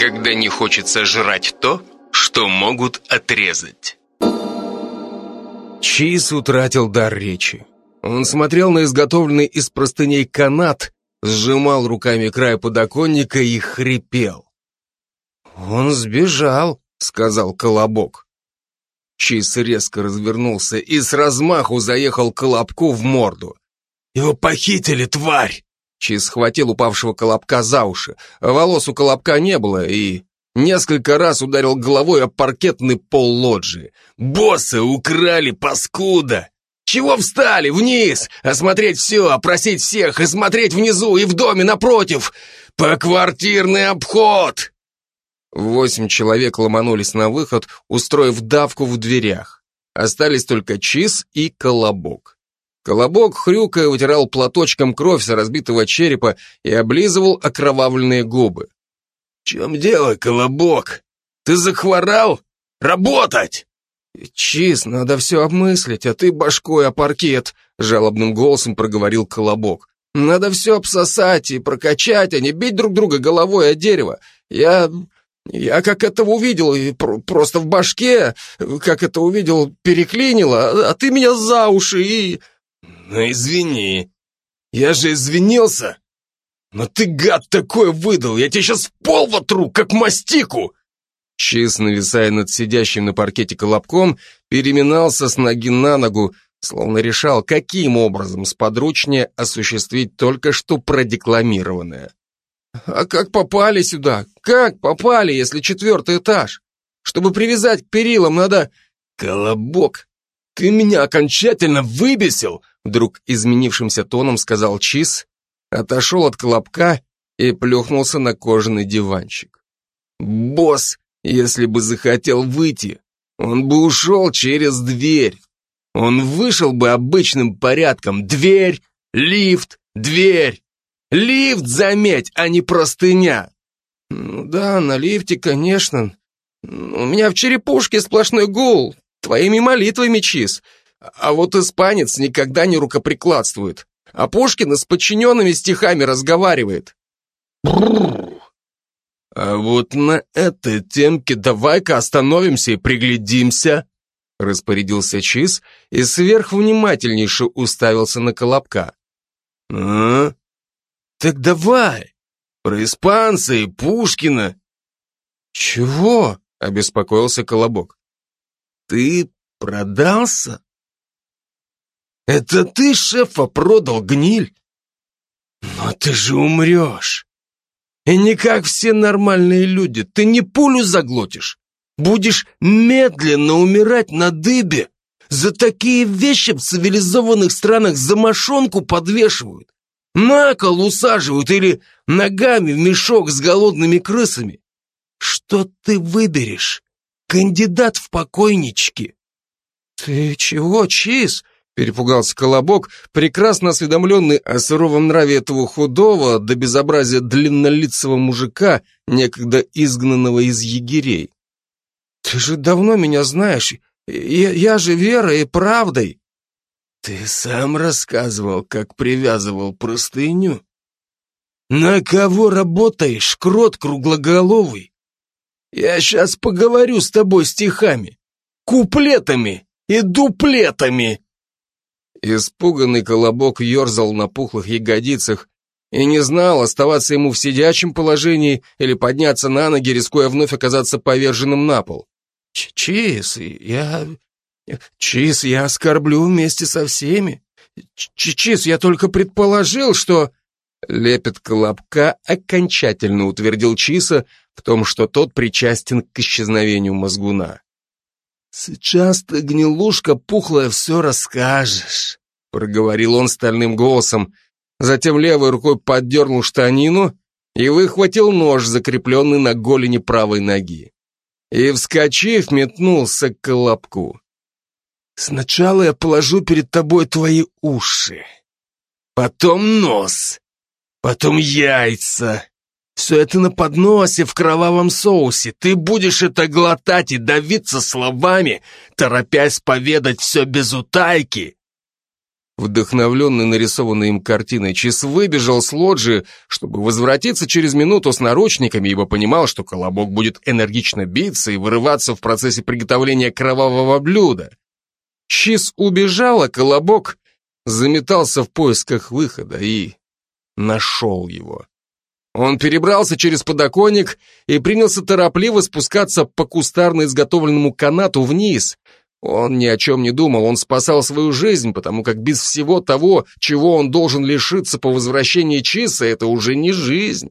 когда не хочется жрать то, что могут отрезать. Чиз утратил дар речи. Он смотрел на изготовленный из простыней канат, сжимал руками край подоконника и хрипел. «Он сбежал», — сказал Колобок. Чиз резко развернулся и с размаху заехал Колобку в морду. «Его похитили, тварь!» Чиз схватил упавшего Колобка за уши. Волос у Колобка не было, и несколько раз ударил головой о паркетный пол лоджии. «Боссы украли, паскуда! Чего встали? Вниз! Осмотреть все, опросить всех, и смотреть внизу, и в доме напротив! Поквартирный обход!» Восемь человек ломанулись на выход, устроив давку в дверях. Остались только Чиз и Колобок. Колобок, хрюкая, вытирал платочком кровь с разбитого черепа и облизывал окровавленные губы. «В чем дело, Колобок? Ты захворал? Работать!» «Чиз, надо все обмыслить, а ты башкой о паркет», — жалобным голосом проговорил Колобок. «Надо все обсосать и прокачать, а не бить друг друга головой о дерево. Я... Я как это увидел, и просто в башке, как это увидел, переклинило, а ты меня за уши и... Ну извини, я же извинился. Но ты, гад, такой выдал, я тебе сейчас пол вотру, как мастику. Чиз, нависая над сидящим на паркете колобком, переминался с ноги на ногу, словно решал, каким образом сподручнее осуществить только что продекламированное. «А как попали сюда? Как попали, если четвертый этаж? Чтобы привязать к перилам, надо...» «Колобок, ты меня окончательно выбесил!» Вдруг изменившимся тоном сказал Чиз, отошел от колобка и плюхнулся на кожаный диванчик. «Босс, если бы захотел выйти, он бы ушел через дверь. Он вышел бы обычным порядком. Дверь, лифт, дверь. Лифт, заметь, а не простыня. Ну да, на лифте, конечно. У меня в черепушке сплошной гул. Твоими молитвами, Чиз. А вот испанец никогда не рукоприкладствует. А Пушкин с подчиненными стихами разговаривает. А вот на этой темке давай-ка остановимся и приглядимся, распорядился Чиз и сверхвнимательнейше уставился на Колобка. А? Так давай, про испанца и Пушкина. Чего? обеспокоился Колобок. Ты продался? Это ты шефа продал, гниль? Но ты же умрешь. И не как все нормальные люди. Ты не пулю заглотишь. Будешь медленно умирать на дыбе. За такие вещи в цивилизованных странах за мошонку подвешивают. На кол усаживают или ногами в мешок с голодными крысами. Что ты выберешь? Кандидат в покойнички. Ты чего, Чиз? Перепугался Колобок, прекрасно осведомленный о суровом нраве этого худого до безобразия длиннолицего мужика, некогда изгнанного из егерей. «Ты же давно меня знаешь, я, я же верой и правдой». «Ты сам рассказывал, как привязывал простыню». «На кого работаешь, крот круглоголовый? Я сейчас поговорю с тобой стихами, куплетами и дуплетами». Испуганный колобок ерзал на пухлых ягодицах и не знал, оставаться ему в сидячем положении или подняться на ноги, рискуя вновь оказаться поверженным на пол. «Чиз, я... Чиз, я оскорблю вместе со всеми. Чиз, я только предположил, что...» Лепет колобка окончательно утвердил Чиса в том, что тот причастен к исчезновению мозгуна. «Сейчас ты, гнилушка пухлая, все расскажешь», — проговорил он стальным голосом, затем левой рукой поддернул штанину и выхватил нож, закрепленный на голени правой ноги. И, вскочив, метнулся к колобку. «Сначала я положу перед тобой твои уши, потом нос, потом яйца, все это на подносе в кровавом соусе. Ты будешь это глотать и давиться словами, торопясь поведать все без утайки. Вдохновленный нарисованной им картиной, Чиз выбежал с лоджии, чтобы возвратиться через минуту с наручниками, ибо понимал, что Колобок будет энергично биться и вырываться в процессе приготовления кровавого блюда. Чиз убежал, а Колобок заметался в поисках выхода и нашел его. Он перебрался через подоконник и принялся торопливо спускаться по кустарно изготовленному канату вниз. Он ни о чем не думал, он спасал свою жизнь, потому как без всего того, чего он должен лишиться по возвращении Чиса, это уже не жизнь.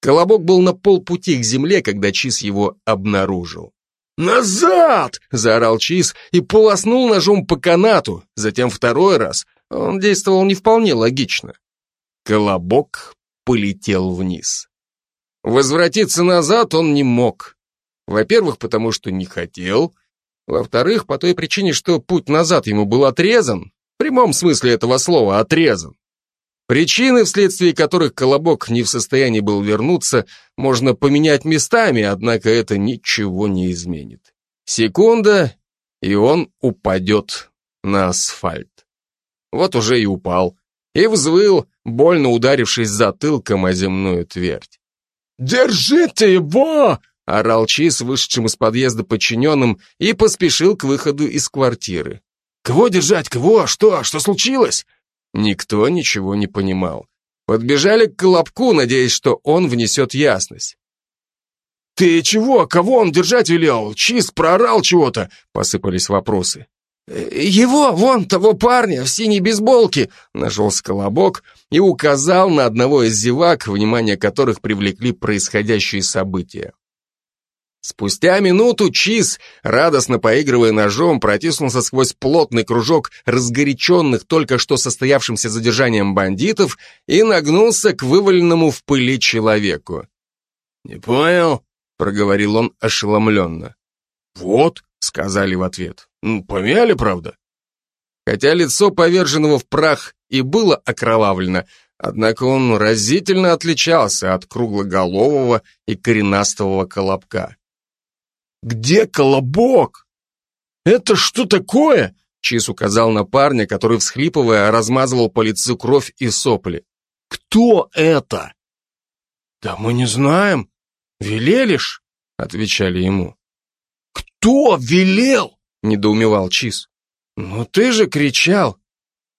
Колобок был на полпути к земле, когда Чис его обнаружил. «Назад!» — заорал Чиз и полоснул ножом по канату. Затем второй раз. Он действовал не вполне логично. Колобок полетел вниз. Возвратиться назад он не мог. Во-первых, потому что не хотел. Во-вторых, по той причине, что путь назад ему был отрезан. В прямом смысле этого слова отрезан. Причины, вследствие которых Колобок не в состоянии был вернуться, можно поменять местами, однако это ничего не изменит. Секунда, и он упадет на асфальт. Вот уже и упал. И взвыл, больно ударившись затылком о земную твердь. «Держите его!» — орал Чиз, вышедшим из подъезда подчиненным, и поспешил к выходу из квартиры. «Кого держать? Кого? Что? Что случилось?» Никто ничего не понимал. Подбежали к Колобку, надеясь, что он внесет ясность. «Ты чего? Кого он держать велел? Чиз проорал чего-то!» — посыпались вопросы. «Его, вон, того парня, в синей бейсболке!» Нашелся колобок и указал на одного из зевак, внимание которых привлекли происходящие события. Спустя минуту Чиз, радостно поигрывая ножом, протиснулся сквозь плотный кружок разгоряченных только что состоявшимся задержанием бандитов и нагнулся к вываленному в пыли человеку. «Не понял?» — проговорил он ошеломленно. «Вот», — сказали в ответ. «Ну, помяли, правда?» Хотя лицо поверженного в прах и было окровавлено, однако он разительно отличался от круглоголового и коренастого колобка. «Где колобок?» «Это что такое?» Чиз указал на парня, который, всхлипывая, размазывал по лицу кровь и сопли. «Кто это?» «Да мы не знаем. Велели ж?» — отвечали ему. «Кто велел?» — недоумевал Чиз. «Ну ты же кричал!»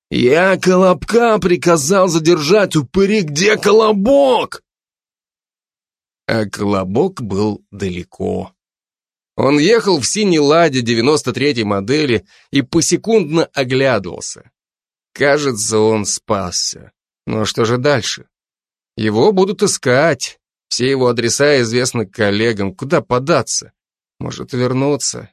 «Я Колобка приказал задержать упыри, где Колобок?» А Колобок был далеко. Он ехал в синей ладе 93-й модели и посекундно оглядывался. Кажется, он спасся. Но что же дальше? Его будут искать. Все его адреса известны коллегам. Куда податься? Может, вернуться?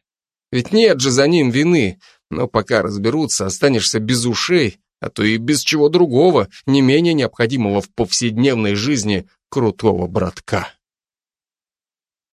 Ведь нет же за ним вины. Но пока разберутся, останешься без ушей, а то и без чего другого, не менее необходимого в повседневной жизни крутого братка.